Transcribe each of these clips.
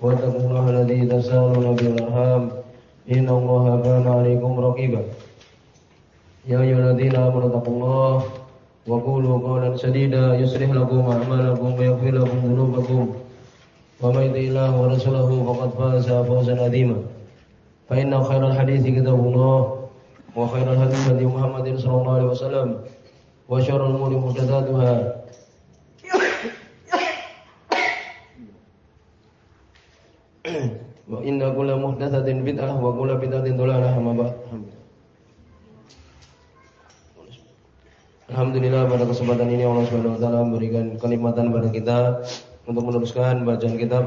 واتقوا الله الذي تساءلون به الارحام ان الله كان عليكم رقيبا يا ايها الذين امنوا اتقوا الله وقولوا قولا سديدا يصلح لكم اعمالكم ويغفر لكم ذنوبكم ومن يطع الله ورسوله فقد فاز فوزا عظيما فان خير الحديث كتاب الله وخير الهدي هدي محمد صلى الله عليه وسلم وشر الامور محدثاتها Wa inna kulla muhdatsatin bid'ah wa kulla bid'atin dhalalah amma ba'd. Alhamdulillah pada kesempatan ini Allah Subhanahu wa taala memberikan kenikmatan pada kita untuk meneruskan bacaan kitab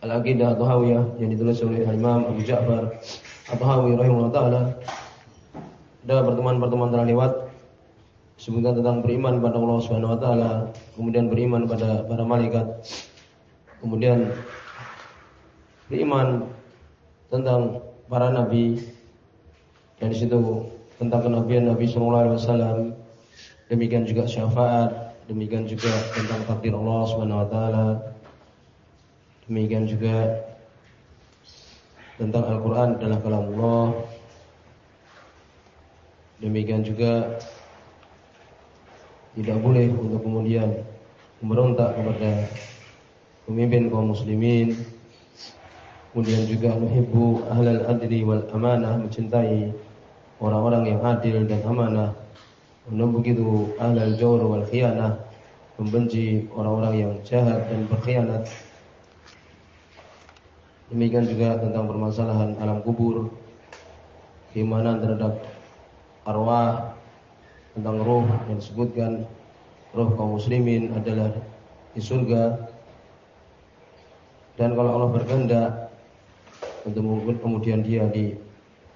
Al-Aqidah Hawiyah yang ditulis oleh Imam Abu Ja'far At-Tahawi rahimahullah taala. Ada pertemuan-pertemuan telah lewat sebutkan tentang beriman pada Allah Subhanahu wa taala, kemudian beriman pada para malaikat. Kemudian beriman tentang para nabi dan di situ tentang kenabian Nabi Sallallahu Alaihi Wasallam demikian juga syafaat demikian juga tentang takdir Allah Subhanahu Wa Taala demikian juga tentang Al-Quran adalah kalam Allah demikian juga tidak boleh untuk kemudian memberontak kepada pemimpin kaum muslimin Kemudian juga nuhibbu ahlal adli wal amanah mencintai orang-orang yang adil dan amanah. Kemudian begitu ahlal jawr wal khianah membenci orang-orang yang jahat dan berkhianat. Demikian juga tentang permasalahan alam kubur, keimanan terhadap arwah, tentang roh yang disebutkan roh kaum muslimin adalah di surga. Dan kalau Allah berkehendak untuk kemudian dia di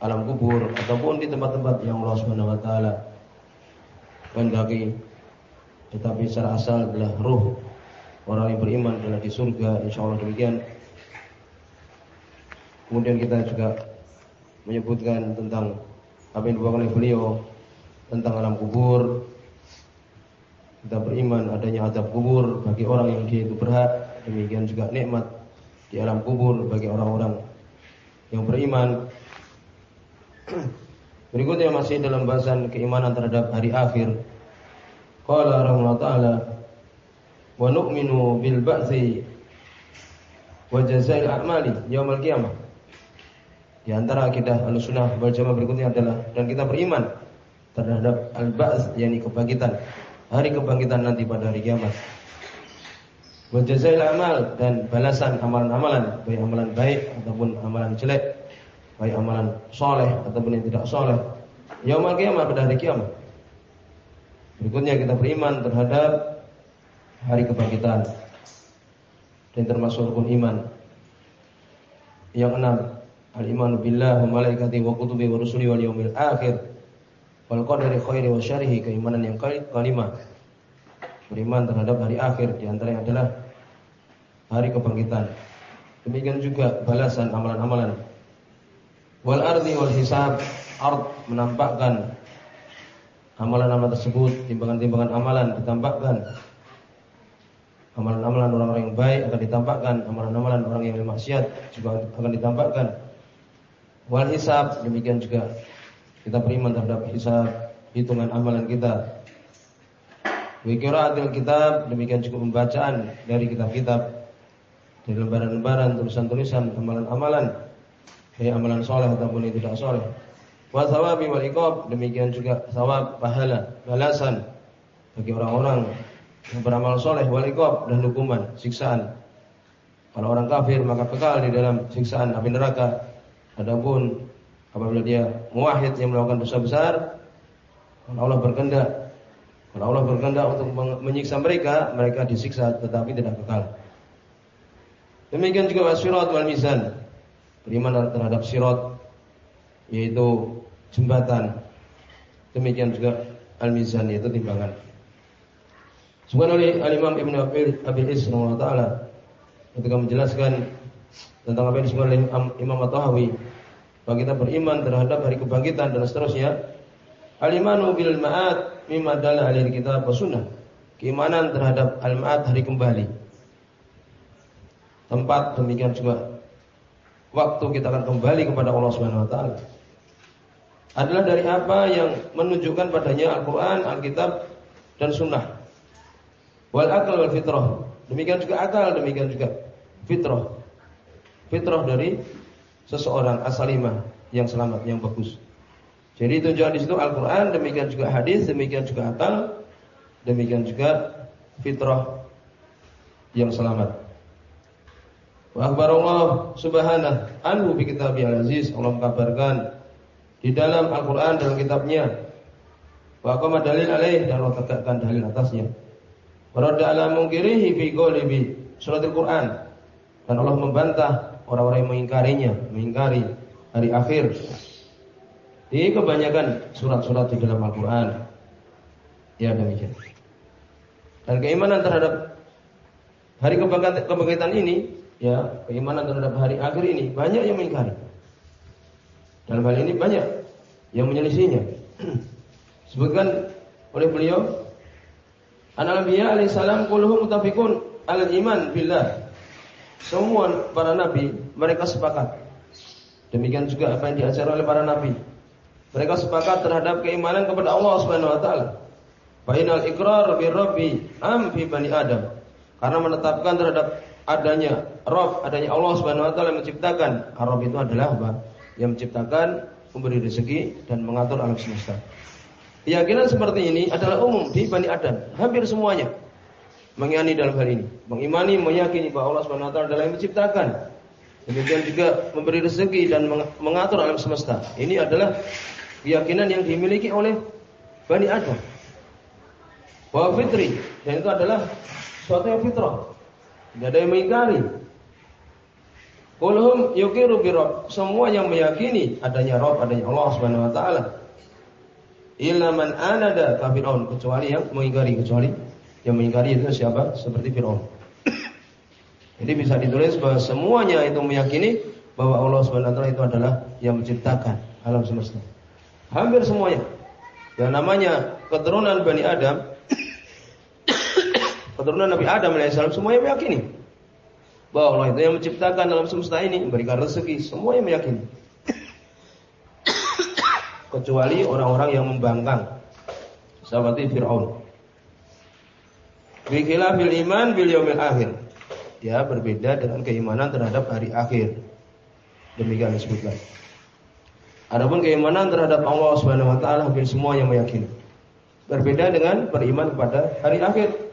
alam kubur ataupun di tempat-tempat yang Allah Subhanahu wa taala kehendaki. Tetapi secara asal adalah ruh orang yang beriman adalah di surga insyaallah demikian. Kemudian kita juga menyebutkan tentang apa yang dibawakan oleh beliau tentang alam kubur. Kita beriman adanya adab kubur bagi orang yang dia itu berhak. Demikian juga nikmat di alam kubur bagi orang-orang yang beriman. Berikutnya masih dalam bahasan keimanan terhadap hari akhir. Qala rahimahullah taala wa nu'minu bil ba'tsi wa jazail a'mali yaumil qiyamah. Di antara akidah Ahlussunnah wal Jamaah berikutnya adalah dan kita beriman terhadap al-ba'ts yakni kebangkitan. Hari kebangkitan nanti pada hari kiamat. Wa jazail amal dan balasan amalan-amalan, baik amalan baik ataupun amalan jelek, baik amalan soleh ataupun yang tidak soleh. Yaumul kiamat pada hari kiamat. Berikutnya kita beriman terhadap hari kebangkitan dan termasuk rukun iman. Yang enam, al-imanu billah wa malaikati wa kutubi wa rusuli wal yaumil akhir wal qadari khairi wa syarihi keimanan yang kelima beriman terhadap hari akhir di antaranya adalah hari kebangkitan. Demikian juga balasan amalan-amalan. Wal ardi wal hisab, ard menampakkan amalan-amalan tersebut, timbangan-timbangan amalan ditampakkan. Amalan-amalan orang-orang yang baik akan ditampakkan, amalan-amalan orang yang bermaksiat juga akan ditampakkan. Wal hisab demikian juga kita beriman terhadap hisab, hitungan amalan kita Wikiraatil kitab demikian juga pembacaan dari kitab-kitab dari lembaran-lembaran tulisan-tulisan amalan-amalan baik amalan soleh ataupun yang tidak soleh. Wa thawabi wal iqab demikian juga thawab pahala balasan bagi orang-orang yang beramal soleh wal iqab dan hukuman siksaan. Kalau orang kafir maka kekal di dalam siksaan api neraka. Adapun apabila dia muwahhid yang melakukan dosa besar Allah berkehendak kalau Allah berkehendak untuk menyiksa mereka, mereka disiksa tetapi tidak kekal. Demikian juga wasyirat wal mizan. Beriman terhadap sirat yaitu jembatan. Demikian juga al-mizan yaitu timbangan. Sebutkan oleh Al-Imam Ibn Abi Is taala ketika menjelaskan tentang apa yang disebut oleh Imam At-Tahawi bahwa kita beriman terhadap hari kebangkitan dan seterusnya. Al-imanu bil ma'at mimma dalla alaihi kitab wa sunnah. Keimanan terhadap al-ma'at hari kembali. Tempat demikian juga waktu kita akan kembali kepada Allah Subhanahu wa taala adalah dari apa yang menunjukkan padanya Al-Qur'an, Alkitab dan sunnah. Wal akal wal fitrah. Demikian juga akal, demikian juga fitrah. Fitrah dari seseorang asalimah yang selamat, yang bagus. Jadi tunjukkan di situ Al-Qur'an, demikian juga hadis, demikian juga akal, demikian juga fitrah yang selamat. Wa akhbarallah subhanahu anhu bi kitabil aziz Allah mengabarkan di dalam Al-Qur'an dalam kitabnya wa qama dalil alaih dan Allah tegakkan dalil atasnya. Warada ala mungkirihi fi qawli surat Al-Qur'an dan Allah membantah orang-orang yang mengingkarinya, mengingkari hari akhir. Di kebanyakan surat-surat di dalam Al-Qur'an. Ya demikian. Dan keimanan terhadap hari kebangkitan ini, ya, keimanan terhadap hari akhir ini banyak yang mengingkari. Dalam hal ini banyak yang menyelisihinya. Sebutkan oleh beliau An-Nabiya alaihissalam kulluhum mutafiqun al iman billah. Semua para nabi mereka sepakat. Demikian juga apa yang diajar oleh para nabi. Mereka sepakat terhadap keimanan kepada Allah Subhanahu wa taala. Fa inal iqrar bi rabbi am bani Adam. Karena menetapkan terhadap adanya Rabb, adanya Allah Subhanahu wa taala yang menciptakan. Rabb itu adalah apa? yang menciptakan, memberi rezeki dan mengatur alam semesta. Keyakinan seperti ini adalah umum di Bani Adam, hampir semuanya mengimani dalam hal ini, mengimani, meyakini bahwa Allah Subhanahu wa taala adalah yang menciptakan. Demikian juga memberi rezeki dan mengatur alam semesta. Ini adalah keyakinan yang dimiliki oleh Bani Adam. Bahwa fitri dan itu adalah suatu yang fitrah. Tidak ada yang mengingkari. Kulhum yukiru bi Semua yang meyakini adanya Rabb, adanya Allah Subhanahu wa taala. Illa man anada ka Fir'aun, kecuali yang mengingkari, kecuali yang mengingkari itu siapa? Seperti Fir'aun. Jadi bisa ditulis bahwa semuanya itu meyakini bahwa Allah Subhanahu wa taala itu adalah yang menciptakan alam semesta. Hampir semuanya. Yang namanya keturunan Bani Adam keturunan Nabi Adam alaihissalam semuanya meyakini bahwa Allah itu yang menciptakan dalam semesta ini, memberikan rezeki, semua yang meyakini. Kecuali orang-orang yang membangkang. Seperti Fir'aun. Bikilah bil iman bil yaumil akhir. Ya, berbeda dengan keimanan terhadap hari akhir. Demikian disebutkan. Adapun keimanan terhadap Allah Subhanahu wa taala hampir semua yang meyakini. Berbeda dengan beriman kepada hari akhir.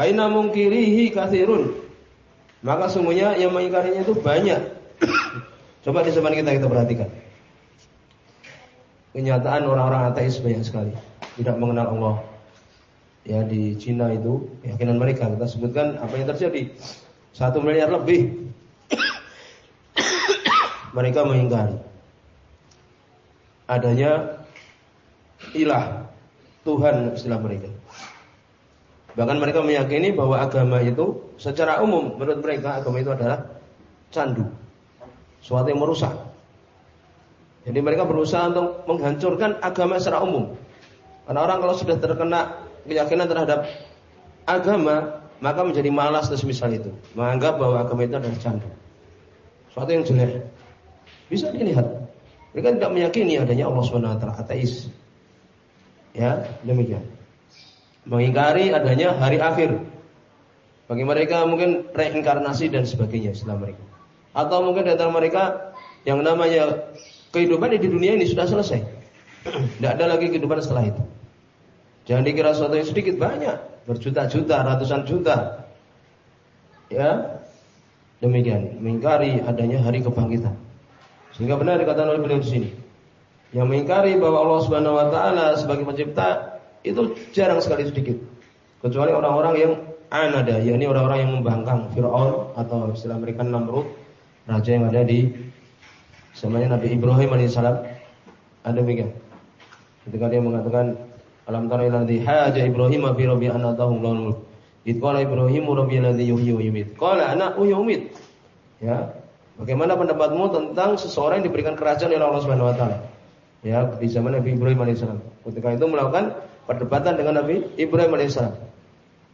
Aina mungkirihi kathirun maka semuanya yang mengingkarinya itu banyak. Coba di zaman kita kita perhatikan. Kenyataan orang-orang ateis banyak sekali. Tidak mengenal Allah. Ya di Cina itu keyakinan mereka kita sebutkan apa yang terjadi. Satu miliar lebih mereka mengingkari adanya ilah Tuhan istilah mereka. Bahkan mereka meyakini bahwa agama itu secara umum menurut mereka agama itu adalah candu. Suatu yang merusak. Jadi mereka berusaha untuk menghancurkan agama secara umum. Karena orang kalau sudah terkena keyakinan terhadap agama, maka menjadi malas dan semisal itu. Menganggap bahwa agama itu adalah candu. Suatu yang jelek. Bisa dilihat. Mereka tidak meyakini adanya Allah SWT ateis. Ya, demikian mengingkari adanya hari akhir. Bagi mereka mungkin reinkarnasi dan sebagainya setelah mereka. Atau mungkin di antara mereka yang namanya kehidupan di dunia ini sudah selesai. Tidak ada lagi kehidupan setelah itu. Jangan dikira sesuatu yang sedikit banyak, berjuta-juta, ratusan juta. Ya, demikian mengingkari adanya hari kebangkitan. Sehingga benar dikatakan oleh beliau di sini. Yang mengingkari bahwa Allah Subhanahu wa taala sebagai pencipta itu jarang sekali sedikit. Kecuali orang-orang yang anada yakni orang-orang yang membangkang Firaun atau istilah mereka Namrud raja yang ada di zamannya Nabi Ibrahim alaihissalam ada demikian. Ketika dia mengatakan alam tara ila haja Ibrahim fi rabbi an atahu qala Ibrahim rabbi alladhi yuhyi wa yumiit qala ana wa ya. Bagaimana pendapatmu tentang seseorang yang diberikan kerajaan oleh Allah Subhanahu wa taala? Ya di zaman Nabi Ibrahim alaihissalam ketika itu melakukan perdebatan dengan Nabi Ibrahim alaihissalam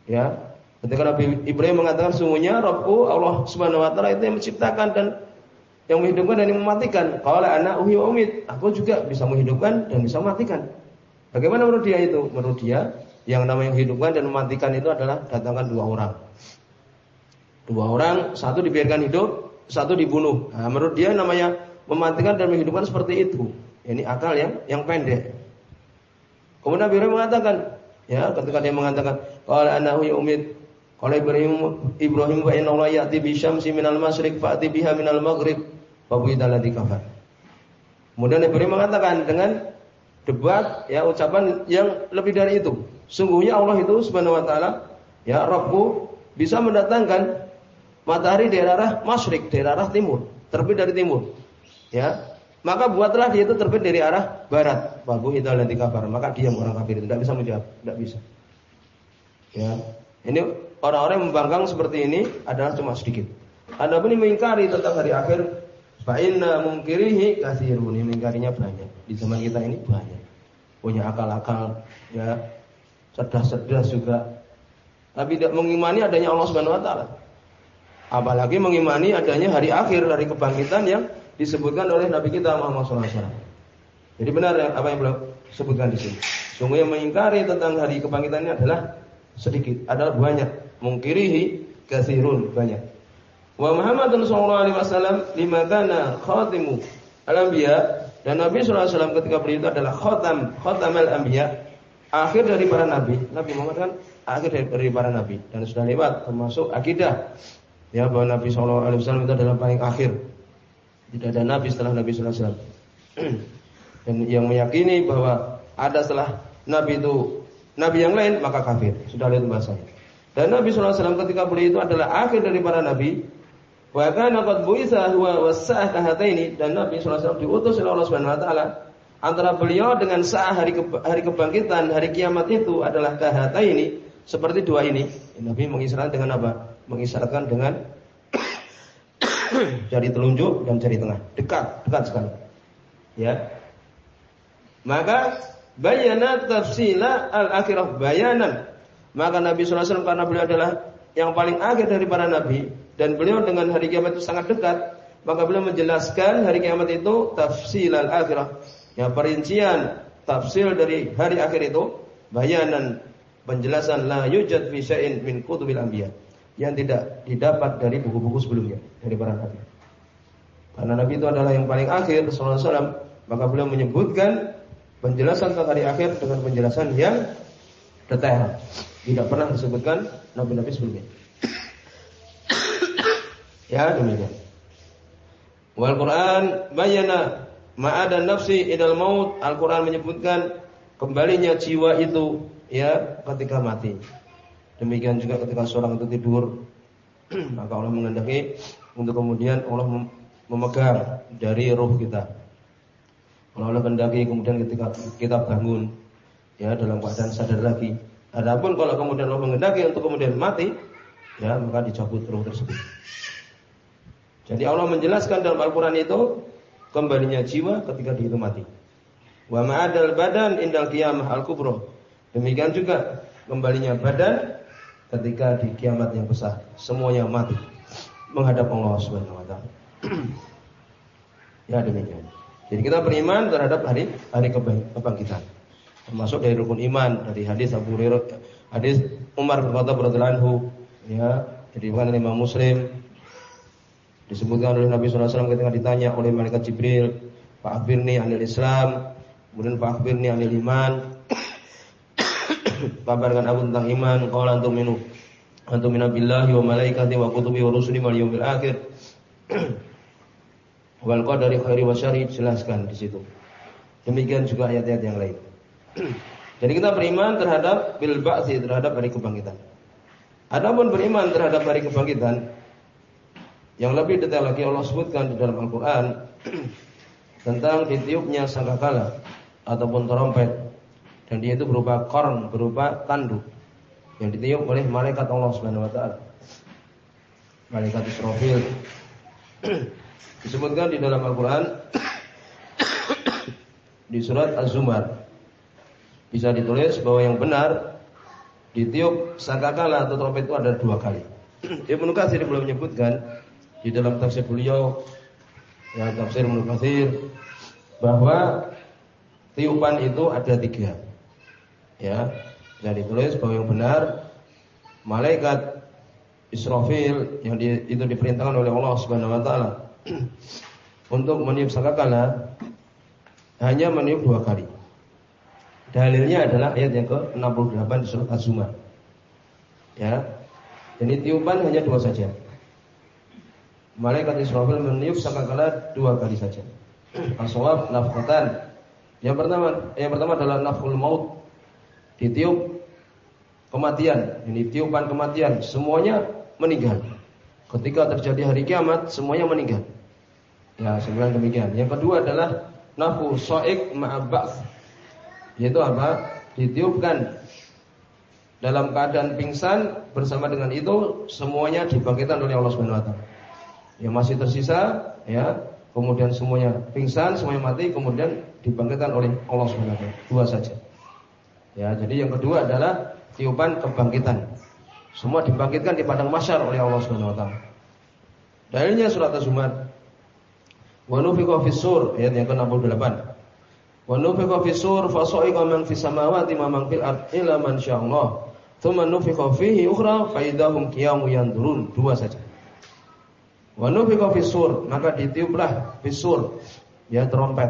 ya Ketika Nabi Ibrahim mengatakan sungguhnya Rabbku Allah Subhanahu wa taala itu yang menciptakan dan yang menghidupkan dan yang mematikan. Qala ana uhyi wa umit. Aku juga bisa menghidupkan dan bisa mematikan. Bagaimana menurut dia itu? Menurut dia yang namanya menghidupkan dan mematikan itu adalah datangkan dua orang. Dua orang, satu dibiarkan hidup, satu dibunuh. Nah, menurut dia namanya mematikan dan menghidupkan seperti itu. Ini akal yang yang pendek. Kemudian Ibrahim mengatakan, ya, ketika dia mengatakan, qala ana uhyi umit, kalau Ibrahim Ibrahim wa inna Allah ya'ti bi syamsi minal masyriq fa'ti biha minal maghrib bu'idal ladzi kafar. Kemudian Ibrahim mengatakan dengan debat ya ucapan yang lebih dari itu. Sungguhnya Allah itu Subhanahu wa taala ya Rabbku bisa mendatangkan matahari dari arah masyrik, dari arah timur, terbit dari timur. Ya. Maka buatlah dia itu terbit dari arah barat. Babu idal ladzi kafar. Maka diam orang kafir itu tidak bisa menjawab, tidak bisa. Ya. Ini orang-orang yang membangkang seperti ini adalah cuma sedikit. Anda pun mengingkari tentang hari akhir, fa inna mungkirihi katsirun. Mengingkarinya banyak. Di zaman kita ini banyak. Punya akal-akal, ya. Cerdas-cerdas juga. Tapi tidak mengimani adanya Allah Subhanahu wa taala. Apalagi mengimani adanya hari akhir dari kebangkitan yang disebutkan oleh Nabi kita Muhammad SAW. Jadi benar ya apa yang beliau sebutkan di sini. Sungguh yang mengingkari tentang hari kebangkitannya adalah sedikit, adalah banyak mungkirihi kathirun banyak. Wa Muhammadun sallallahu alaihi wasallam lima kana khatimu al-anbiya dan Nabi sallallahu alaihi wasallam ketika beliau itu adalah khatam khatamal anbiya akhir dari para nabi. Nabi Muhammad kan akhir dari, dari para nabi dan sudah lewat termasuk akidah ya bahwa Nabi sallallahu alaihi wasallam itu adalah paling akhir. Tidak ada nabi setelah Nabi sallallahu alaihi wasallam. dan yang meyakini bahwa ada setelah nabi itu nabi yang lain maka kafir. Sudah lihat bahasanya. Dan Nabi SAW ketika beliau itu adalah akhir dari para nabi. Wa kana qad buitsa huwa kahataini dan Nabi SAW diutus oleh Allah Subhanahu wa taala antara beliau dengan sah hari ke, hari kebangkitan, hari kiamat itu adalah kahataini seperti dua ini. Nabi mengisyaratkan dengan apa? Mengisyaratkan dengan jari telunjuk dan jari tengah. Dekat, dekat sekali. Ya. Maka bayana tafsila al-akhirah bayanan maka Nabi SAW karena beliau adalah yang paling akhir dari para nabi dan beliau dengan hari kiamat itu sangat dekat, maka beliau menjelaskan hari kiamat itu tafsil al-akhirah. Ya perincian tafsir dari hari akhir itu bayanan penjelasan la yujad fi syai'in min kutubil anbiya yang tidak didapat dari buku-buku sebelumnya dari para nabi. Karena nabi itu adalah yang paling akhir sallallahu alaihi wasallam, maka beliau menyebutkan penjelasan tentang hari akhir dengan penjelasan yang detail. Tidak pernah disebutkan nabi-nabi sebelumnya. ya demikian. Wal Quran bayana ma'ada nafsi idal maut. Al Quran menyebutkan kembalinya jiwa itu ya ketika mati. Demikian juga ketika seorang itu tidur maka Allah mengendaki untuk kemudian Allah memegang dari roh kita. Allah mengendaki kemudian ketika kita bangun ya dalam keadaan sadar lagi Adapun kalau kemudian Allah mengendaki untuk kemudian mati, ya maka dicabut roh tersebut. Jadi Allah menjelaskan dalam Al-Qur'an itu kembalinya jiwa ketika dia itu mati. Wa ma'adal badan indal qiyamah al-kubra. Demikian juga kembalinya badan ketika di kiamat yang besar, semuanya mati menghadap Allah Subhanahu wa taala. ya demikian. Jadi kita beriman terhadap hari hari kebangkitan termasuk dari rukun iman dari hadis Abu Hurairah hadis Umar bin Khattab radhiyallahu anhu ya bukan Imam Muslim disebutkan oleh Nabi SAW ketika ditanya oleh malaikat Jibril Pak Akhbirni anil Islam kemudian Pak Akhbirni anil iman kabarkan aku tentang iman qala antum minu antum minabillahi wa malaikati wa kutubi wa rusuli wal yaumil akhir. Wal qadari khairi wa jelaskan di situ. Demikian juga ayat-ayat yang lain. Jadi kita beriman terhadap bil ba'tsi terhadap hari kebangkitan. Adapun beriman terhadap hari kebangkitan yang lebih detail lagi Allah sebutkan di dalam Al-Qur'an tentang ditiupnya sangkakala ataupun trompet dan dia itu berupa korn, berupa tanduk yang ditiup oleh malaikat Allah Subhanahu wa taala. Malaikat Israfil. Disebutkan di dalam Al-Qur'an di surat Az-Zumar. Bisa ditulis bahwa yang benar ditiup sangkakala atau trompet itu ada dua kali. Ibnu Katsir belum menyebutkan di dalam tafsir beliau ya tafsir Ibnu bahwa tiupan itu ada tiga. Ya, dan ditulis bahwa yang benar malaikat Israfil yang di, itu diperintahkan oleh Allah Subhanahu wa taala untuk meniup sangkakala hanya meniup dua kali. Dalilnya adalah ayat yang ke-68 di surat Az-Zumar. Ya. Jadi tiupan hanya dua saja. Malaikat Israfil meniup sangkakala dua kali saja. Aswab nafkatan. Yang pertama, yang pertama adalah nafkul maut. Ditiup kematian, ini tiupan kematian, semuanya meninggal. Ketika terjadi hari kiamat, semuanya meninggal. Ya, sebenarnya demikian. Yang kedua adalah nafku soik ma'abaks. Yaitu apa? Ditiupkan dalam keadaan pingsan bersama dengan itu semuanya dibangkitkan oleh Allah Subhanahu wa taala. Yang masih tersisa ya, kemudian semuanya pingsan, semuanya mati, kemudian dibangkitkan oleh Allah Subhanahu wa taala. Dua saja. Ya, jadi yang kedua adalah tiupan kebangkitan. Semua dibangkitkan di padang masyar oleh Allah Subhanahu wa taala. Dalilnya surat Az-Zumar. Wa nufiqa fis sur ayat yang ke-68. Wa nufiqa fis sur fa sa'iqa man fis samawati wa man fil ardi illa man sya'allah. Tsumma nufiqa fihi ukhra fa idahum qiyamun yanzurun. Dua saja. Wa nufiqa fis sur, maka ditiuplah fis sur ya trompet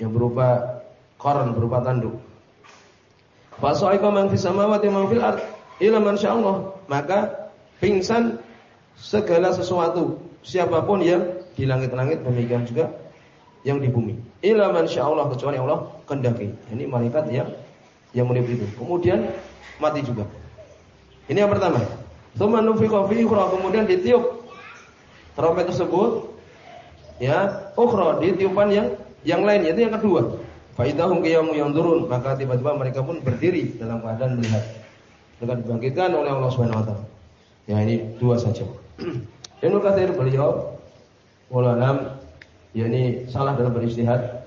yang berupa koran berupa tanduk Fasaika man fis samawati man fil ard ila man Allah. Maka pingsan segala sesuatu siapa pun yang di langit-langit demikian juga yang di bumi. Ila man Allah kecuali Allah kendaki. Ini malaikat yang yang menip itu. Kemudian mati juga. Ini yang pertama. Tsumma nufiqa fi kemudian ditiup trompet tersebut ya ukhra di tiupan yang yang lain itu yang kedua Faidahum qiyamun yanzurun, maka tiba-tiba mereka pun berdiri dalam keadaan melihat. Dengan dibangkitkan oleh Allah Subhanahu wa taala. Ya ini dua saja. Ibnu Katsir beliau ulama yakni salah dalam beristihad.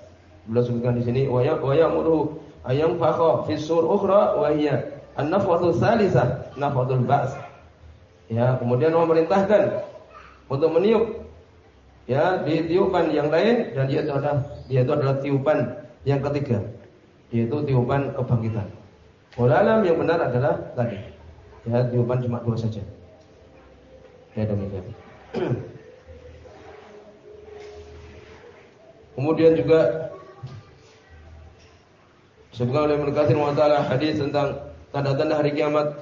Beliau sebutkan di sini wa ya ya'muru ayam fakha fi sur ukhra wa hiya an-nafwatu tsalitsah nafwatul ba's. Ya, kemudian memerintahkan untuk meniup ya di tiupan yang lain dan dia itu adalah dia itu adalah tiupan yang ketiga, yaitu tiupan kebangkitan. Walalam yang benar adalah tadi. Ya, tiupan cuma dua saja. Ya demikian. Kemudian juga sebutkan oleh Mukatsir wa taala hadis tentang tanda-tanda hari kiamat.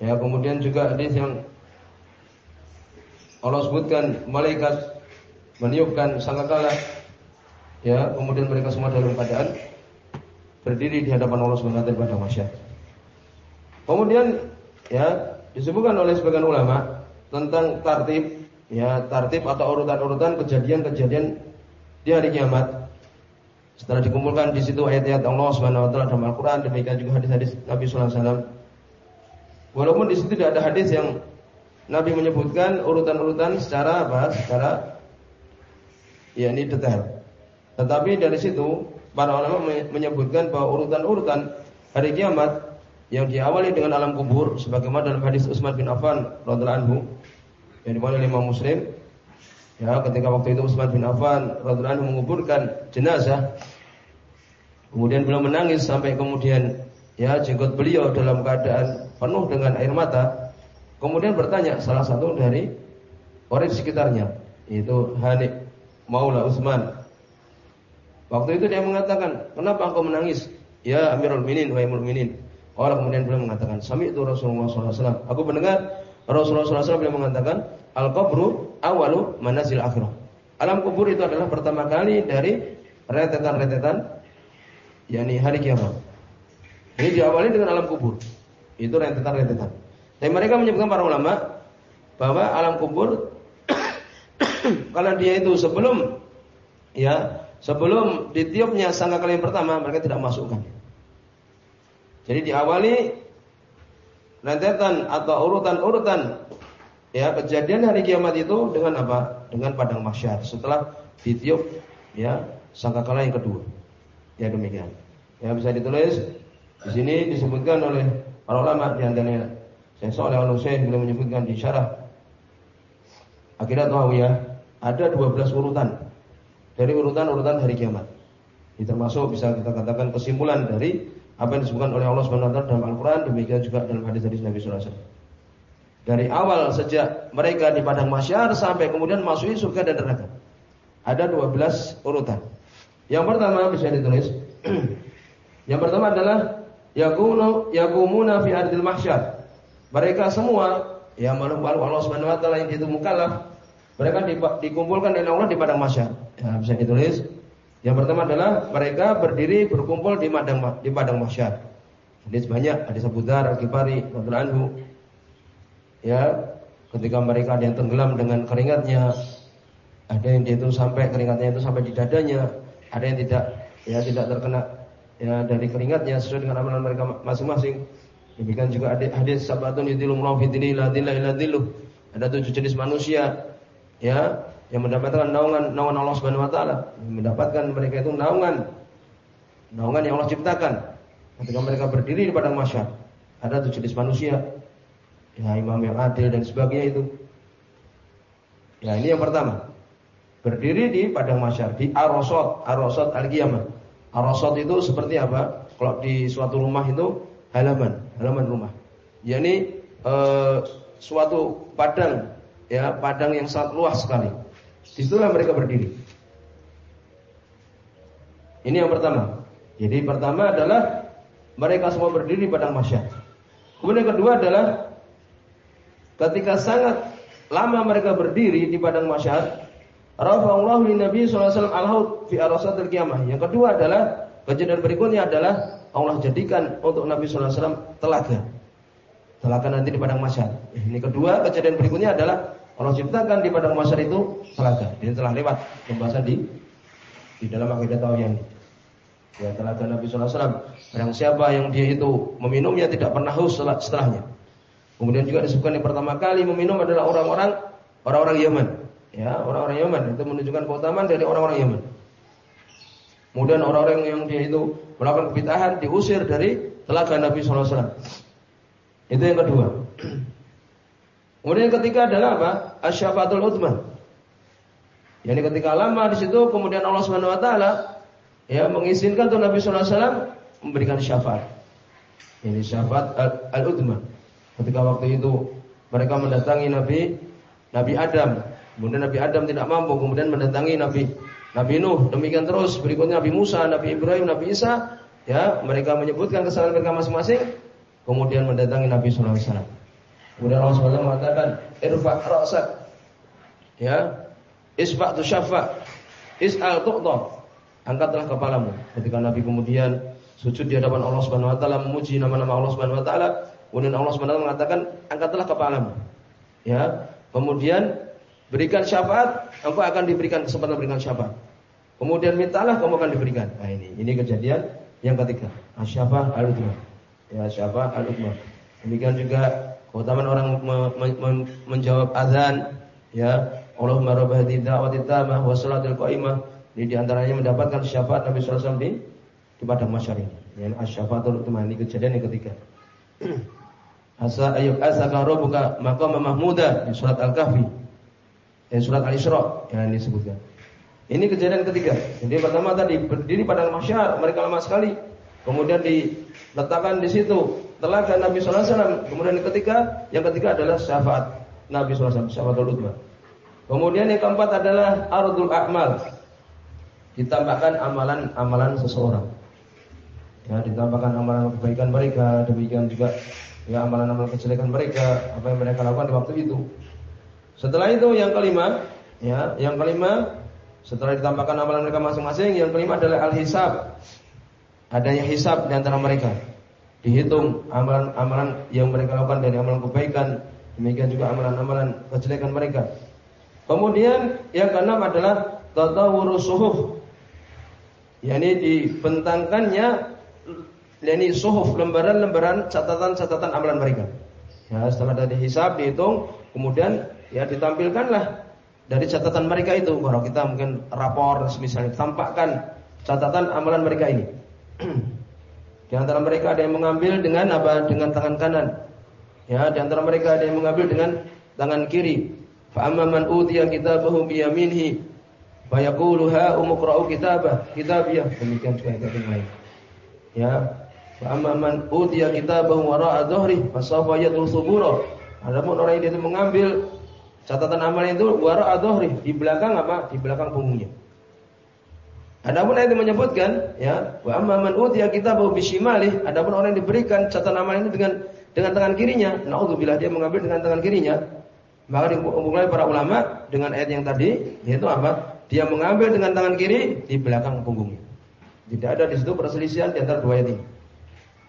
Ya, kemudian juga hadis yang Allah sebutkan malaikat meniupkan sangkakala ya kemudian mereka semua dalam keadaan berdiri di hadapan Allah Subhanahu wa taala pada masyarakat. Kemudian ya disebutkan oleh sebagian ulama tentang tartib ya tartib atau urutan-urutan kejadian-kejadian di hari kiamat. Setelah dikumpulkan di situ ayat-ayat Allah Subhanahu wa taala dalam Al-Qur'an demikian juga hadis-hadis Nabi sallallahu alaihi wasallam. Walaupun di situ tidak ada hadis yang Nabi menyebutkan urutan-urutan secara apa? Secara ya ini detail. Tetapi dari situ para ulama menyebutkan bahwa urutan-urutan hari kiamat yang diawali dengan alam kubur sebagaimana dalam hadis Utsman bin Affan radhiyallahu anhu yang di mana lima Muslim ya ketika waktu itu Utsman bin Affan radhiyallahu anhu menguburkan jenazah kemudian beliau menangis sampai kemudian ya jenggot beliau dalam keadaan penuh dengan air mata kemudian bertanya salah satu dari orang sekitarnya yaitu Hanik Maula Utsman Waktu itu dia mengatakan, kenapa engkau menangis? Ya Amirul Minin, wahai Minin. Orang kemudian beliau mengatakan, Sami itu Rasulullah SAW. Aku mendengar Rasulullah SAW beliau mengatakan, Al kubru awalu manazil akhirah. Alam kubur itu adalah pertama kali dari rentetan-rentetan, yakni hari kiamat. Ini diawali dengan alam kubur. Itu rentetan-rentetan. Dan mereka menyebutkan para ulama bahwa alam kubur kalau dia itu sebelum ya sebelum ditiupnya sangka yang pertama mereka tidak masukkan. Jadi diawali rentetan atau urutan-urutan ya kejadian hari kiamat itu dengan apa? Dengan padang mahsyar setelah ditiup ya sangkakala yang kedua. Ya demikian. Ya bisa ditulis di sini disebutkan oleh para ulama di antaranya Syekh Saleh Al-Utsaimin beliau menyebutkan di syarah Akidah Tahawiyah ada 12 urutan dari urutan-urutan hari kiamat. Ini termasuk bisa kita katakan kesimpulan dari apa yang disebutkan oleh Allah Subhanahu wa taala dalam Al-Qur'an demikian juga dalam hadis-hadis Nabi sallallahu alaihi wasallam. Dari awal sejak mereka di padang mahsyar sampai kemudian masuki surga dan neraka. Ada 12 urutan. Yang pertama bisa ditulis. yang pertama adalah yakunu yakumuna fi ardil mahsyar. Mereka semua yang makhluk Allah Subhanahu wa taala yang itu mukallaf mereka dikumpulkan oleh Allah di padang mahsyar. Ya, bisa ditulis yang pertama adalah mereka berdiri berkumpul di padang di padang mahsyar. Hadis banyak, hadis Abu Dzar Al-Ghifari. Ya, ketika mereka ada yang tenggelam dengan keringatnya, ada yang dia itu sampai keringatnya itu sampai di dadanya, ada yang tidak ya tidak terkena ya dari keringatnya sesuai dengan amalan mereka masing-masing. Demikian juga hadis sabatun yudilumullahu fi dinihi la illa Ada tujuh jenis manusia ya yang mendapatkan naungan naungan Allah Subhanahu wa taala, mendapatkan mereka itu naungan naungan yang Allah ciptakan. Ketika mereka berdiri di padang mahsyar, ada tujuh jenis manusia. Ya, imam yang adil dan sebagainya itu. Ya, ini yang pertama. Berdiri di padang mahsyar, di arosot, arosot al-qiyamah. Arosot itu seperti apa? Kalau di suatu rumah itu halaman, halaman rumah. yakni eh, suatu padang ya, padang yang sangat luas sekali. Di situlah mereka berdiri. Ini yang pertama. Jadi pertama adalah mereka semua berdiri pada masyarakat. Kemudian yang kedua adalah ketika sangat lama mereka berdiri di padang masyarakat, Rafa'allahu li Nabi SAW al-haud fi arasatil qiyamah. Yang kedua adalah kejadian berikutnya adalah Allah jadikan untuk Nabi SAW telaga. Telaga nanti di padang masyarakat. Ini kedua kejadian berikutnya adalah Allah ciptakan di padang mahsyar itu telaga. Ini telah lewat pembahasan di di dalam akidah tauhid. Ya telaga Nabi sallallahu alaihi siapa yang dia itu meminumnya tidak pernah haus setelahnya. Kemudian juga disebutkan yang pertama kali meminum adalah orang-orang orang-orang Yaman. Ya, orang-orang Yaman itu menunjukkan keutamaan dari orang-orang Yaman. Kemudian orang-orang yang dia itu melakukan kebitahan diusir dari telaga Nabi sallallahu. Itu yang kedua. Kemudian ketiga adalah apa? Asyafatul utmah. Yani ketika lama di situ kemudian Allah Subhanahu wa taala ya mengizinkan tuh Nabi sallallahu alaihi wasallam memberikan syafaat. Ini syafaat al-utmah. Ketika waktu itu mereka mendatangi Nabi Nabi Adam. Kemudian Nabi Adam tidak mampu, kemudian mendatangi Nabi Nabi Nuh, demikian terus berikutnya Nabi Musa, Nabi Ibrahim, Nabi Isa, ya, mereka menyebutkan kesalahan mereka masing-masing, kemudian mendatangi Nabi sallallahu alaihi wasallam. Kemudian Allah SWT mengatakan, irfa' ra'sak. Ya. Isfa' tu syafa' Is'al tuqta. Angkatlah kepalamu. Ketika Nabi kemudian sujud di hadapan Allah Subhanahu wa taala memuji nama-nama Allah Subhanahu wa taala, kemudian Allah Subhanahu wa mengatakan, angkatlah kepalamu. Ya. Kemudian berikan syafaat, engkau akan diberikan kesempatan berikan syafaat. Kemudian mintalah kamu akan diberikan. Nah ini, ini kejadian yang ketiga. Asyafah al-utmah. Ya, syafah al-utmah. Demikian juga keutamaan orang me, me, me, menjawab azan ya Allahumma rabb hadhihi da'wati tamah wa salatil qa'imah ini di antaranya mendapatkan syafaat Nabi wasallam di di padang mahsyar ini ya asy-syafaatul ini kejadian yang ketiga Asa ayub asaka rabbuka maqama mahmuda di surat Al-Kahfi dan surat Al-Isra yang disebutkan. Ini kejadian ketiga. Jadi pertama tadi berdiri pada mahsyar, mereka lama sekali. Kemudian diletakkan di situ telaga Nabi sallallahu alaihi wasallam. Kemudian yang ketiga, yang ketiga adalah syafaat Nabi sallallahu alaihi wasallam, syafaatul. Kemudian yang keempat adalah ardul a'mal. Ditambahkan amalan-amalan seseorang. Ya, ditambahkan amalan kebaikan mereka, demikian juga ya amalan-amalan kejelekan mereka, apa yang mereka lakukan di waktu itu. Setelah itu yang kelima, ya, yang kelima setelah ditambahkan amalan mereka masing-masing, yang kelima adalah al-hisab. Adanya hisab di antara mereka. Dihitung amalan-amalan yang mereka lakukan dari amalan kebaikan, demikian juga amalan-amalan kejelekan mereka. Kemudian yang keenam adalah tatawuru suhuf. yakni dibentangkannya yakni suhuf lembaran-lembaran catatan-catatan amalan mereka. Ya, setelah dari hisab dihitung, kemudian ya ditampilkanlah dari catatan mereka itu. Kalau kita mungkin rapor misalnya tampakkan catatan amalan mereka ini. di antara mereka ada yang mengambil dengan apa? Dengan tangan kanan. Ya, di antara mereka ada yang mengambil dengan tangan kiri. Fa amma man utiya kitabahu bi yaminihi fa yaqulu ha umqra'u kitabah kitabiyah. Demikian juga yang lain. Ya, Wa amma utiya kitabahu wara'a dhahri fasawfa yadlu subura. Adapun orang yang itu mengambil catatan amal itu wara'a dhahri di belakang apa? Di belakang punggungnya. Adapun ayat yang menyebutkan ya, wa amma man utiya kitabahu bishimalih, adapun orang yang diberikan catatan amal ini dengan dengan tangan kirinya, naudzubillah dia mengambil dengan tangan kirinya, maka dimulai para ulama dengan ayat yang tadi, yaitu apa? Dia mengambil dengan tangan kiri di belakang punggungnya. Tidak ada di situ perselisihan di antara dua ayat ini.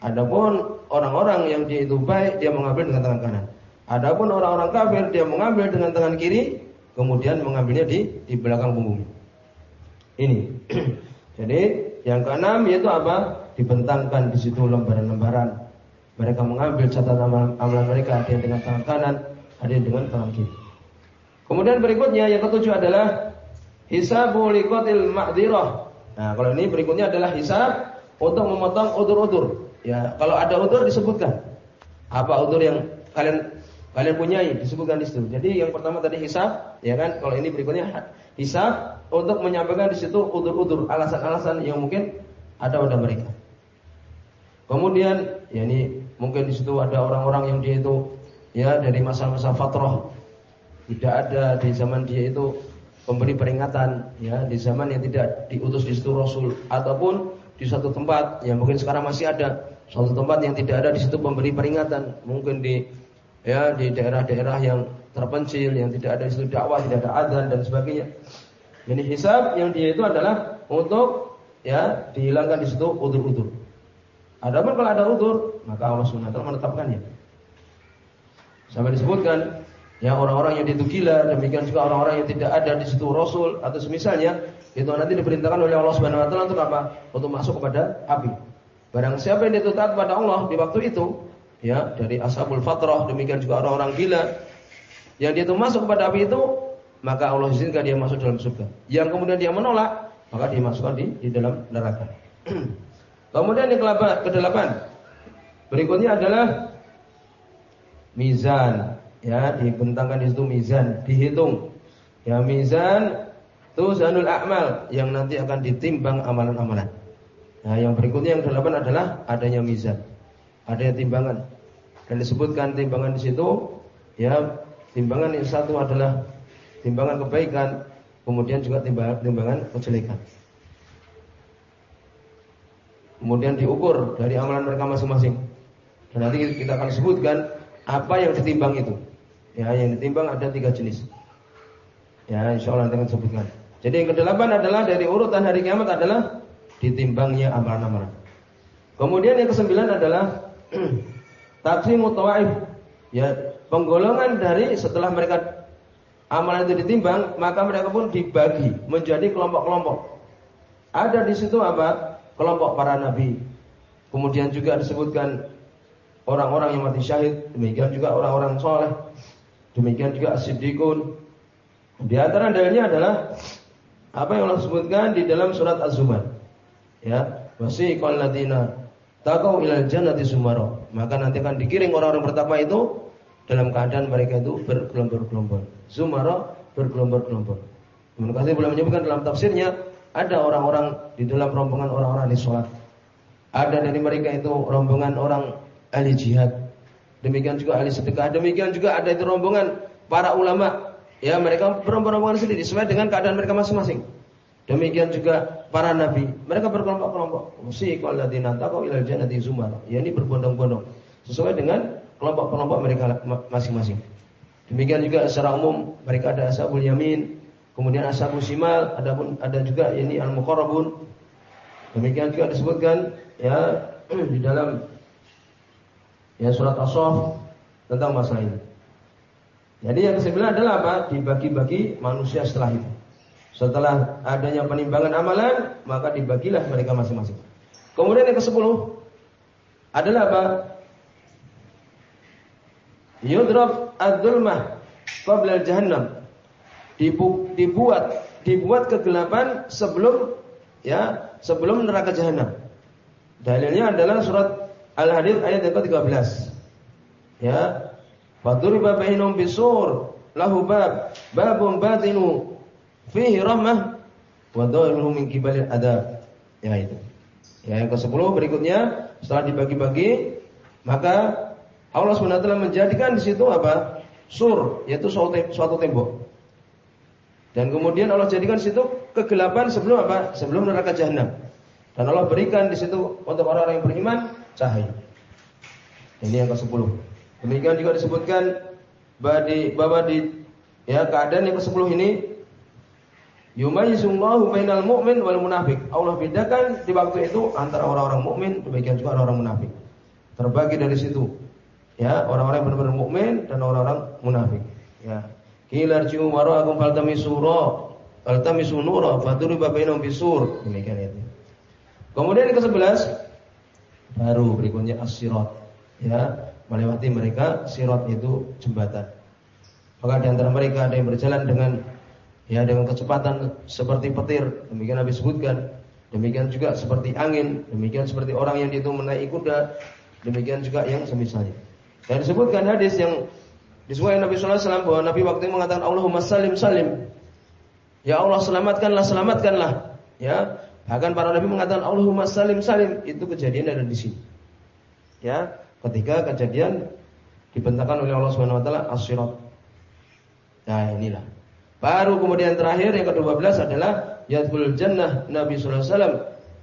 Adapun orang-orang yang dia itu baik, dia mengambil dengan tangan kanan. Adapun orang-orang kafir, dia mengambil dengan tangan kiri, kemudian mengambilnya di di belakang punggungnya. Ini. Jadi yang keenam yaitu apa? Dibentangkan di situ lembaran-lembaran. Mereka mengambil catatan amalan, amalan mereka ada yang dengan tangan kanan, ada yang dengan tangan kiri. Kemudian berikutnya yang ketujuh adalah hisabul liqatil ma'dirah. Nah, kalau ini berikutnya adalah hisab untuk memotong udur-udur. Ya, kalau ada udur disebutkan. Apa udur yang kalian kalian punyai disebutkan di situ. Jadi yang pertama tadi hisab, ya kan? Kalau ini berikutnya hisab untuk menyampaikan di situ udur-udur, alasan-alasan yang mungkin ada pada mereka. Kemudian, ya ini mungkin di situ ada orang-orang yang dia itu ya dari masa-masa fatrah tidak ada di zaman dia itu pemberi peringatan ya di zaman yang tidak diutus di situ rasul ataupun di suatu tempat yang mungkin sekarang masih ada suatu tempat yang tidak ada di situ memberi peringatan mungkin di ya di daerah-daerah yang terpencil yang tidak ada di situ dakwah tidak ada adzan dan sebagainya jadi hisab yang dia itu adalah untuk ya dihilangkan di situ udur-udur adapun kalau ada udur maka Allah Subhanahu wa taala menetapkannya sampai disebutkan Ya orang-orang yang itu gila, demikian juga orang-orang yang tidak ada di situ Rasul atau semisalnya, itu nanti diperintahkan oleh Allah Subhanahu wa taala untuk apa? Untuk masuk kepada api. Barang siapa yang ditutup pada Allah di waktu itu, ya, dari ashabul fatrah, demikian juga orang-orang gila yang dia itu masuk kepada api itu, maka Allah izinkan dia masuk dalam surga. Yang kemudian dia menolak, maka dia masukkan di, di dalam neraka. kemudian yang kedelapan, berikutnya adalah mizan ya dibentangkan di situ mizan, dihitung. Ya mizan tuzanul a'mal yang nanti akan ditimbang amalan-amalan. Nah, yang berikutnya yang delapan adalah adanya mizan. Ada timbangan. Dan disebutkan timbangan di situ ya timbangan yang satu adalah timbangan kebaikan, kemudian juga timbangan, timbangan kejelekan. Kemudian diukur dari amalan mereka masing-masing. Dan nanti kita akan sebutkan apa yang ditimbang itu. Ya, yang ditimbang ada tiga jenis. Ya, insya Allah nanti akan sebutkan. Jadi yang kedelapan adalah dari urutan hari kiamat adalah ditimbangnya amalan-amalan. Kemudian yang kesembilan adalah taksimu tawaif. Ya, penggolongan dari setelah mereka amalan itu ditimbang, maka mereka pun dibagi menjadi kelompok-kelompok. Ada di situ apa? Kelompok para nabi. Kemudian juga disebutkan orang-orang yang mati syahid, demikian juga orang-orang soleh. Demikian juga as-siddiqun. Di antara dalilnya adalah apa yang Allah sebutkan di dalam surat Az-Zumar. Ya, wasiqal ladina taqau ilal jannati sumara. Maka nanti akan dikiring orang-orang bertakwa itu dalam keadaan mereka itu bergelombor-gelombor. Zumara bergelombor-gelombor. Ibnu Katsir boleh menyebutkan dalam tafsirnya ada orang-orang di dalam rombongan orang-orang di sholat. Ada dari mereka itu rombongan orang ahli jihad. Demikian juga ahli sedekah, demikian juga ada itu rombongan para ulama. Ya, mereka berombongan sendiri sesuai dengan keadaan mereka masing-masing. Demikian juga para nabi, mereka berkelompok-kelompok. Musiqal ladzina taqaw ilal jannati zumar. Ya ini berbondong-bondong sesuai dengan kelompok-kelompok mereka masing-masing. Demikian juga secara umum mereka ada ashabul yamin, kemudian ashabul simal, adapun ada juga ini al-muqarrabun. Demikian juga disebutkan ya di dalam Ya surat as tentang masalah ini. Jadi yang kesembilan adalah apa? Dibagi-bagi manusia setelah itu. Setelah adanya penimbangan amalan, maka dibagilah mereka masing-masing. Kemudian yang ke-10 adalah apa? Yudrab ad-dulmah qabla jahannam. Dibuat dibuat kegelapan sebelum ya, sebelum neraka jahanam. Dalilnya adalah surat Al-Hadid ayat yang ke-13. Ya. Faduriba bainahum bisur lahu bab babun batinu fihi rahmah wa dhahiruhu min kibalil adab. Ya itu. Ya yang ke-10 berikutnya setelah dibagi-bagi maka Allah SWT menjadikan di situ apa? Sur, yaitu suatu tembok. Dan kemudian Allah jadikan di situ kegelapan sebelum apa? Sebelum neraka jahanam. Dan Allah berikan di situ untuk orang-orang yang beriman cahaya. Ini yang ke-10. Demikian juga disebutkan bahwa di ya keadaan yang ke-10 ini Yumayizullahu bainal mu'min wal munafik. Allah bedakan di waktu itu antara orang-orang mukmin demikian juga orang-orang munafik. Terbagi dari situ. Ya, orang-orang yang benar-benar mukmin dan orang-orang munafik. Ya. Qila arji'u wara'akum faltamisu ra faltamisu nura faduriba bainahum bisur. Demikian itu. Kemudian yang ke-11 baru berikutnya as-sirat. Ya, melewati mereka sirat itu jembatan. Maka di antara mereka ada yang berjalan dengan ya dengan kecepatan seperti petir, demikian habis sebutkan. Demikian juga seperti angin, demikian seperti orang yang itu menaiki kuda, demikian juga yang semisalnya. Dan disebutkan hadis yang disebutkan Nabi sallallahu alaihi bahwa Nabi waktu itu mengatakan Allahumma salim salim. Ya Allah selamatkanlah, selamatkanlah. Ya, bahkan para nabi mengatakan Allahumma salim salim. Itu kejadian ada di sini. Ya, ketika kejadian dibentangkan oleh Allah Subhanahu wa taala as Nah, inilah. Baru kemudian terakhir yang ke-12 adalah yadkhulul jannah Nabi sallallahu alaihi wasallam.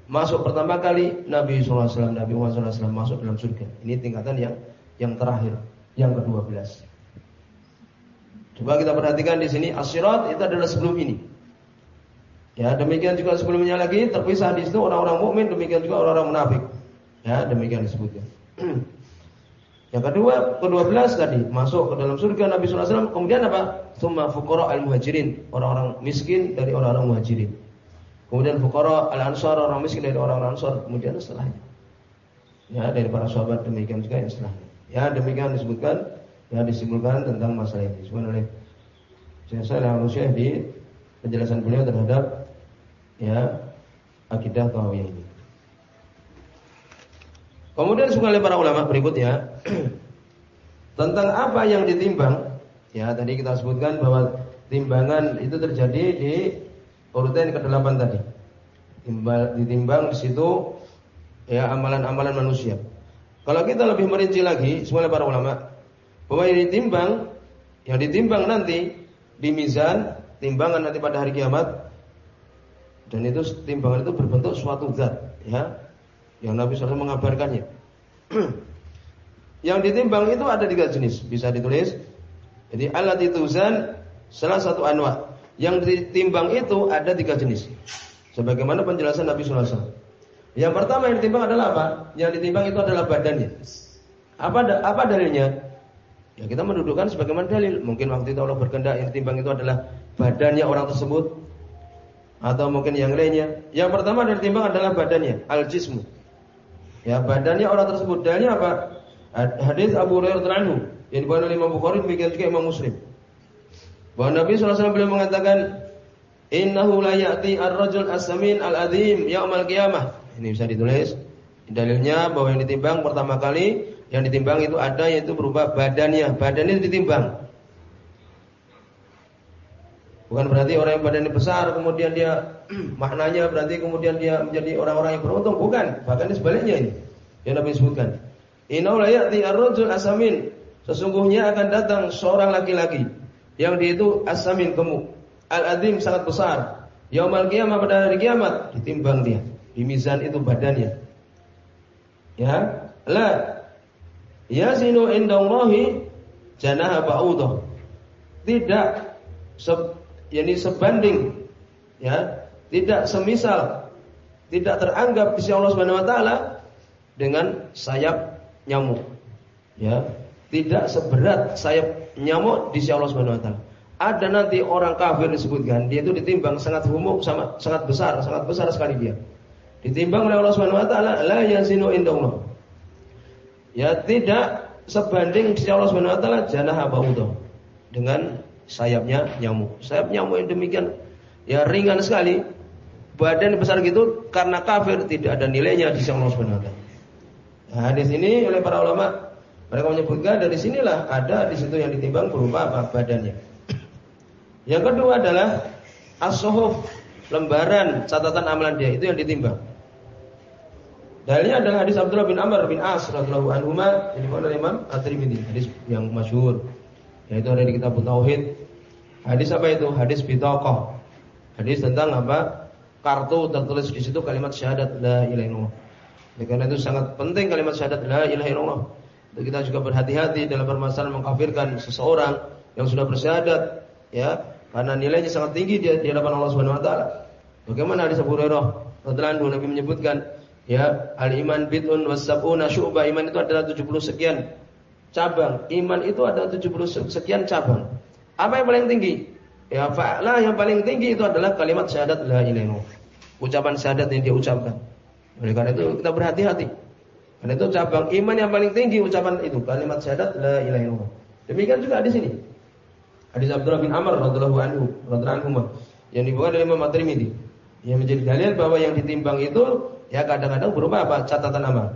Masuk pertama kali Nabi sallallahu alaihi wasallam, Nabi Muhammad sallallahu alaihi wasallam masuk dalam surga. Ini tingkatan yang yang terakhir, yang ke-12. Coba kita perhatikan di sini asyirat itu adalah sebelum ini. Ya, demikian juga sebelumnya lagi terpisah di situ orang-orang mukmin, demikian juga orang-orang munafik. Ya, demikian disebutkan. Yang kedua, ke-12 tadi masuk ke dalam surga Nabi sallallahu alaihi. Kemudian apa? Tsumma fuqara al-muhajirin, orang-orang miskin dari orang-orang muhajirin. Kemudian fuqara al-ansar, orang miskin dari orang-orang ansar. Kemudian setelahnya. Ya, dari para sahabat demikian juga yang setelahnya. Ya, demikian disebutkan ya disimpulkan tentang masalah ini. Disebutkan oleh Syekh Saleh Al-Syekh di penjelasan beliau terhadap ya akidah tauhid ini. Kemudian oleh para ulama berikutnya tentang apa yang ditimbang. Ya, tadi kita sebutkan bahwa timbangan itu terjadi di urutan ke-8 tadi. Timbal, ditimbang di situ ya amalan-amalan manusia. Kalau kita lebih merinci lagi, oleh para ulama, bahwa yang ditimbang, yang ditimbang nanti di mizan, timbangan nanti pada hari kiamat, dan itu timbangan itu berbentuk suatu zat, ya, yang Nabi SAW mengabarkannya. yang ditimbang itu ada tiga jenis, bisa ditulis. Jadi alat itu salah satu anwa. Yang ditimbang itu ada tiga jenis. Sebagaimana penjelasan Nabi SAW. Yang pertama yang ditimbang adalah apa? Yang ditimbang itu adalah badannya. Apa apa dalilnya? Ya kita mendudukkan sebagaimana dalil. Mungkin waktu itu Allah berkehendak yang ditimbang itu adalah badannya orang tersebut atau mungkin yang lainnya. Yang pertama yang ditimbang adalah badannya, al-jismu. Ya, badannya orang tersebut. Dalilnya apa? Hadis Abu Hurairah anhu yang dibawa oleh Imam Bukhari demikian juga Imam Muslim. Bahwa Nabi SAW beliau mengatakan, Innahu la ya'ti ar-rajul as-samin al-adhim yaumal qiyamah. Ini bisa ditulis. Dalilnya bahwa yang ditimbang pertama kali yang ditimbang itu ada yaitu berupa badannya. Badannya ditimbang. Bukan berarti orang yang badannya besar kemudian dia maknanya berarti kemudian dia menjadi orang-orang yang beruntung, bukan. Bahkan sebaliknya ini yang Nabi sebutkan. Inau la ya'ti ar-rajul asamin. Sesungguhnya akan datang seorang laki-laki yang dia itu asamin gemuk, al-adim sangat besar. Yaumal qiyamah pada hari kiamat ditimbang dia. Di mizan itu badannya. Ya, la yazinu indallahi janaha ba'udah. Tidak yakni sebanding ya, tidak semisal tidak teranggap di sisi Allah Subhanahu wa taala dengan sayap nyamuk. Ya, tidak seberat sayap nyamuk di sisi Allah Subhanahu wa taala. Ada nanti orang kafir disebutkan, dia itu ditimbang sangat humuk sama sangat besar, sangat besar sekali dia. Ditimbang oleh Allah Subhanahu wa taala, la yazinu indallah. Ya, tidak sebanding di sisi Allah Subhanahu wa taala janah ba'udah dengan sayapnya nyamuk. Sayap nyamuk yang demikian ya ringan sekali. Badan besar gitu karena kafir tidak ada nilainya di sisi Allah Subhanahu wa taala. Nah, hadis ini oleh para ulama mereka menyebutkan dari sinilah ada di situ yang ditimbang berupa apa badannya. Yang kedua adalah as lembaran catatan amalan dia itu yang ditimbang. Dalilnya adalah hadis Abdullah bin Amr bin As radhiyallahu anhu dibawakan oleh Imam At-Tirmidzi, hadis yang masyhur yaitu ada di kitab Tauhid. Hadis apa itu? Hadis bitaqah. Hadis tentang apa? Kartu tertulis di situ kalimat syahadat la ilaha illallah. Karena itu sangat penting kalimat syahadat la ilaha illallah. Kita juga berhati-hati dalam permasalahan mengkafirkan seseorang yang sudah bersyahadat ya, karena nilainya sangat tinggi di, di hadapan Allah Subhanahu wa taala. Bagaimana hadis Abu Hurairah radhiyallahu Nabi menyebutkan Ya, al-iman bid'un wasab'una syu'bah. Iman itu adalah 70 sekian cabang. Iman itu adalah 70 sekian cabang. Apa yang paling tinggi? Ya, fa'la yang paling tinggi itu adalah kalimat syahadat la ilaha. Ucapan syahadat yang dia ucapkan. Oleh karena itu kita berhati-hati. Karena itu cabang iman yang paling tinggi ucapan itu kalimat syahadat la ilaha. Demikian juga di sini. Hadis Abdullah bin Amr radhiyallahu anhu radhiyallahu anhu yang dibawa dari Imam At-Tirmidzi yang menjadi dalil bahwa yang ditimbang itu Ya kadang-kadang berupa apa? Catatan amal.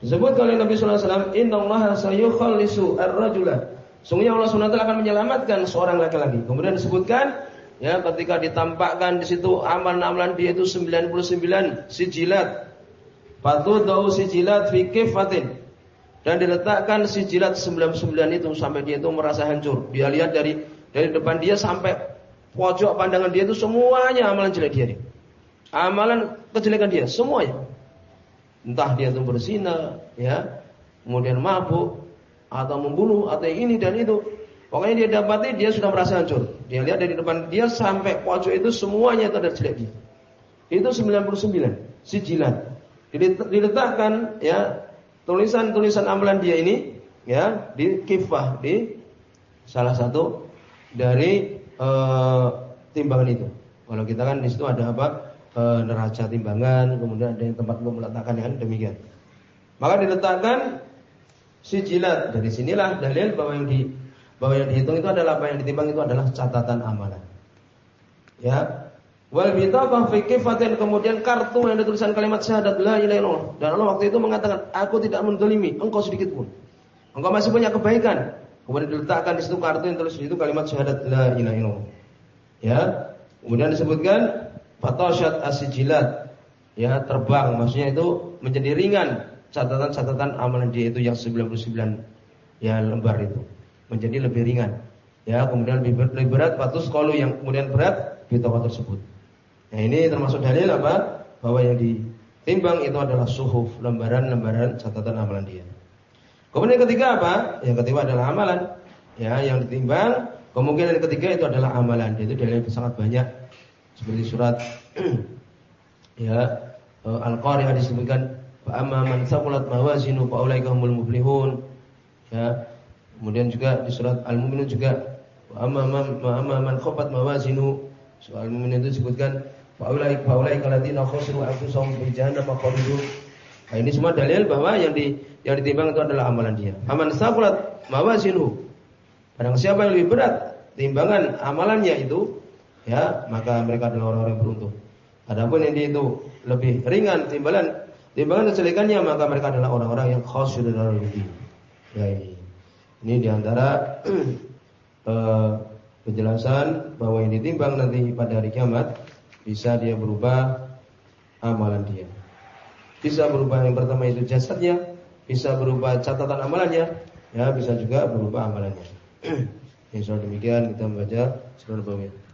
Disebut oleh Nabi sallallahu alaihi wasallam, "Innallaha sayukhallisu ar-rajula." Sungguhnya Allah Subhanahu akan menyelamatkan seorang laki-laki. Kemudian disebutkan ya ketika ditampakkan di situ amalan-amalan dia itu 99 sijilat. Fatudau sijilat fi kifatin. Dan diletakkan sijilat 99 itu sampai dia itu merasa hancur. Dia lihat dari dari depan dia sampai pojok pandangan dia itu semuanya amalan jelek dia. Nih amalan kejelekan dia semuanya. Entah dia itu berzina, ya, kemudian mabuk atau membunuh atau ini dan itu. Pokoknya dia dapati dia sudah merasa hancur. Dia lihat dari depan dia sampai pojok itu semuanya itu ada jelek dia. Itu 99 sijilan. Diletakkan ya tulisan-tulisan amalan dia ini ya di kifah di salah satu dari uh, timbangan itu. Kalau kita kan di situ ada apa? E, neraca timbangan, kemudian ada yang tempat untuk meletakkan yang demikian. Maka diletakkan sijilat. Dari sinilah dalil bahwa yang di bahwa yang dihitung itu adalah apa yang ditimbang itu adalah catatan amalan. Ya. Wal bitaqah fi kifatin kemudian kartu yang ada tulisan kalimat syahadat la ilaha illallah. Dan Allah waktu itu mengatakan, "Aku tidak mendolimi engkau sedikit pun. Engkau masih punya kebaikan." Kemudian diletakkan di situ kartu yang tulis di situ kalimat syahadat la ilaha illallah. Ya. Kemudian disebutkan Fatasyat asijilat ya terbang. Maksudnya itu menjadi ringan catatan-catatan amalan dia itu yang 99 ya lembar itu. Menjadi lebih ringan. Ya kemudian lebih, lebih berat. Patus kalau yang kemudian berat bitawa tersebut. Nah ini termasuk dalil apa? Bahwa yang ditimbang itu adalah suhuf lembaran-lembaran catatan amalan dia. Kemudian yang ketiga apa? Yang ketiga adalah amalan. Ya yang ditimbang. Kemungkinan yang ketiga itu adalah amalan. Itu dalil sangat banyak seperti surat ya eh, Al-Qari'ah disebutkan fa amma man saqulat mawazinu fa ulaika humul muflihun. Ya kemudian juga di surat Al-Mu'minun juga wa amma man man mawazinu. Soal Al-Mu'minun itu disebutkan fa ulaika fa ulaika alladziina khasiru anfusahum fi jahannam khalidun nah ini semua dalil bahwa yang di yang ditimbang itu adalah amalan dia. Aman saqulat mawazinu. Barang siapa yang lebih berat timbangan amalannya itu ya maka mereka adalah orang-orang yang beruntung. Adapun yang itu lebih ringan timbalan timbangan kejelekannya maka mereka adalah orang-orang yang khasyur dalam rugi. Ya ini. Ini di antara uh, penjelasan bahwa yang ditimbang nanti pada hari kiamat bisa dia berubah amalan dia. Bisa berubah yang pertama itu jasadnya, bisa berubah catatan amalannya, ya bisa juga berubah amalannya. Insya demikian kita membaca surah Al-Baqarah.